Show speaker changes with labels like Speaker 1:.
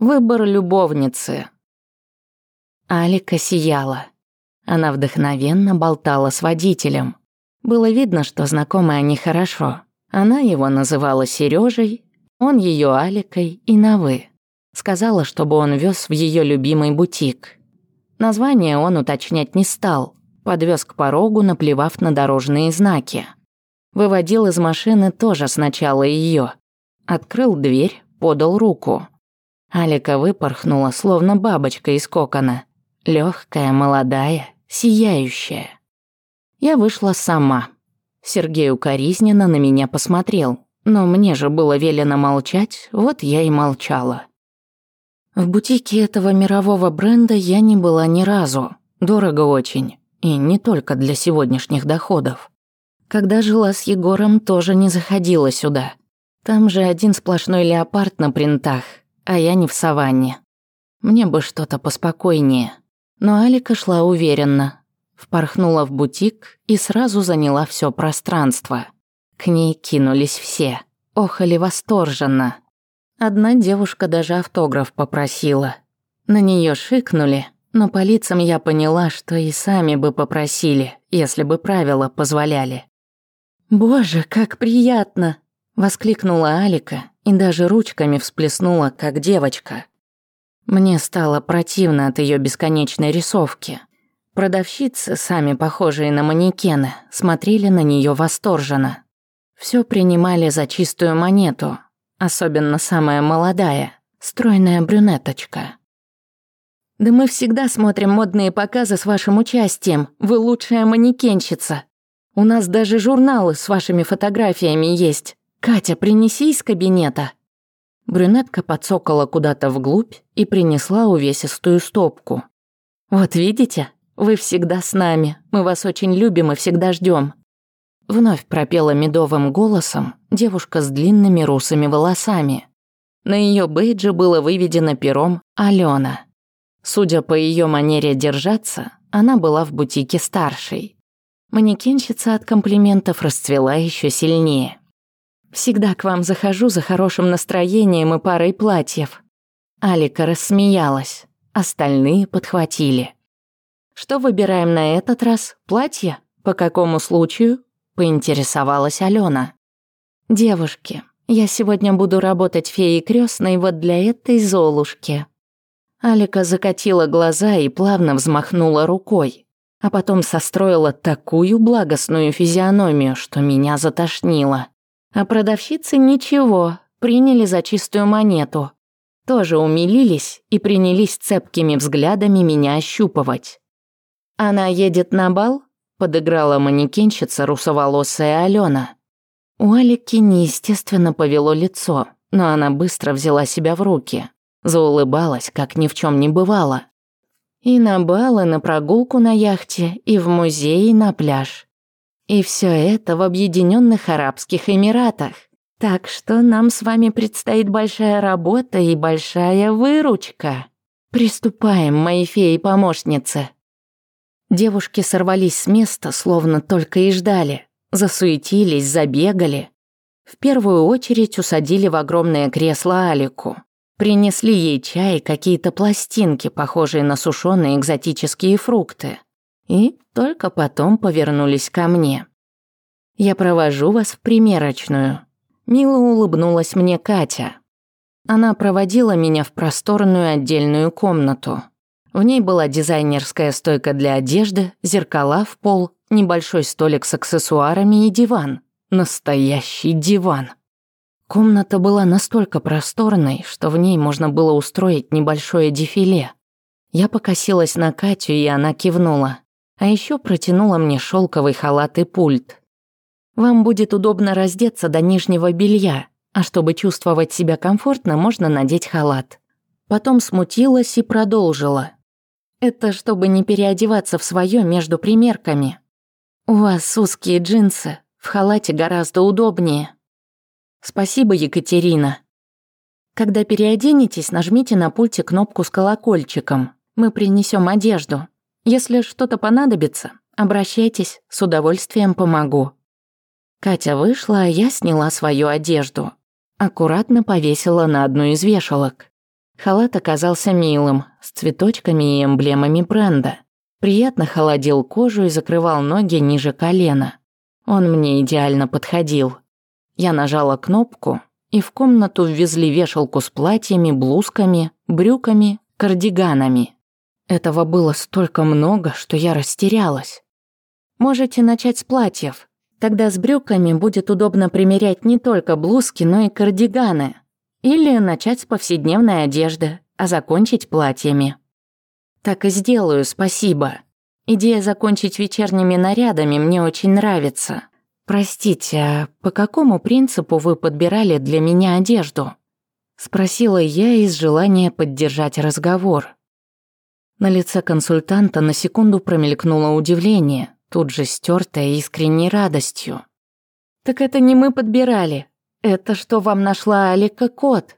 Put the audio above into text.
Speaker 1: Выбор любовницы. Алика сияла. Она вдохновенно болтала с водителем. Было видно, что знакомы они хорошо. Она его называла Сережей, он ее Аликой и на «вы». Сказала, чтобы он вез в ее любимый бутик. Название он уточнять не стал. Подвез к порогу, наплевав на дорожные знаки. Выводил из машины тоже сначала ее. Открыл дверь, подал руку. Алика выпорхнула, словно бабочка из кокона. Лёгкая, молодая, сияющая. Я вышла сама. Сергей укоризненно на меня посмотрел, но мне же было велено молчать, вот я и молчала. В бутике этого мирового бренда я не была ни разу. Дорого очень. И не только для сегодняшних доходов. Когда жила с Егором, тоже не заходила сюда. Там же один сплошной леопард на принтах, а я не в саванне. Мне бы что-то поспокойнее. Но Алика шла уверенно. Впорхнула в бутик и сразу заняла все пространство. К ней кинулись все. Охали восторженно. Одна девушка даже автограф попросила. На нее шикнули, но по лицам я поняла, что и сами бы попросили, если бы правила позволяли. «Боже, как приятно!» – воскликнула Алика и даже ручками всплеснула, как девочка. Мне стало противно от ее бесконечной рисовки. Продавщицы, сами похожие на манекены, смотрели на нее восторженно. Все принимали за чистую монету, особенно самая молодая, стройная брюнеточка. «Да мы всегда смотрим модные показы с вашим участием, вы лучшая манекенщица. У нас даже журналы с вашими фотографиями есть. «Катя, принеси из кабинета!» Брюнетка подсокала куда-то вглубь и принесла увесистую стопку. «Вот видите, вы всегда с нами, мы вас очень любим и всегда ждем. Вновь пропела медовым голосом девушка с длинными русыми волосами. На ее бейджи было выведено пером «Алена». Судя по ее манере держаться, она была в бутике старшей. Манекенщица от комплиментов расцвела еще сильнее. Всегда к вам захожу за хорошим настроением и парой платьев». Алика рассмеялась. Остальные подхватили. «Что выбираем на этот раз? Платье? По какому случаю?» – поинтересовалась Алена. «Девушки, я сегодня буду работать феей крестной вот для этой Золушки». Алика закатила глаза и плавно взмахнула рукой, а потом состроила такую благостную физиономию, что меня затошнило. А продавщицы ничего, приняли за чистую монету. Тоже умилились и принялись цепкими взглядами меня ощупывать. «Она едет на бал?» – подыграла манекенщица русоволосая Алена. У Алики неестественно повело лицо, но она быстро взяла себя в руки. Заулыбалась, как ни в чем не бывало. И на бал, и на прогулку на яхте, и в музей, и на пляж. И все это в Объединенных Арабских Эмиратах. Так что нам с вами предстоит большая работа и большая выручка. Приступаем, мои феи-помощницы. Девушки сорвались с места, словно только и ждали. Засуетились, забегали. В первую очередь усадили в огромное кресло Алику. Принесли ей чай и какие-то пластинки, похожие на сушеные экзотические фрукты и только потом повернулись ко мне. «Я провожу вас в примерочную», — мило улыбнулась мне Катя. Она проводила меня в просторную отдельную комнату. В ней была дизайнерская стойка для одежды, зеркала в пол, небольшой столик с аксессуарами и диван. Настоящий диван. Комната была настолько просторной, что в ней можно было устроить небольшое дефиле. Я покосилась на Катю, и она кивнула а еще протянула мне шелковый халат и пульт. «Вам будет удобно раздеться до нижнего белья, а чтобы чувствовать себя комфортно, можно надеть халат». Потом смутилась и продолжила. «Это чтобы не переодеваться в свое между примерками. У вас узкие джинсы, в халате гораздо удобнее». «Спасибо, Екатерина», когда переоденетесь, нажмите на пульте кнопку с колокольчиком. Мы принесем одежду. Если что-то понадобится, обращайтесь, с удовольствием помогу». Катя вышла, а я сняла свою одежду. Аккуратно повесила на одну из вешалок. Халат оказался милым, с цветочками и эмблемами бренда. Приятно холодил кожу и закрывал ноги ниже колена. Он мне идеально подходил. Я нажала кнопку, и в комнату ввезли вешалку с платьями, блузками, брюками, кардиганами. Этого было столько много, что я растерялась. Можете начать с платьев. Тогда с брюками будет удобно примерять не только блузки, но и кардиганы. Или начать с повседневной одежды, а закончить платьями. Так и сделаю, спасибо. Идея закончить вечерними нарядами мне очень нравится. Простите, а по какому принципу вы подбирали для меня одежду? Спросила я из желания поддержать разговор. На лице консультанта на секунду промелькнуло удивление, тут же стертое искренней радостью. «Так это не мы подбирали. Это что вам нашла Алика Кот?»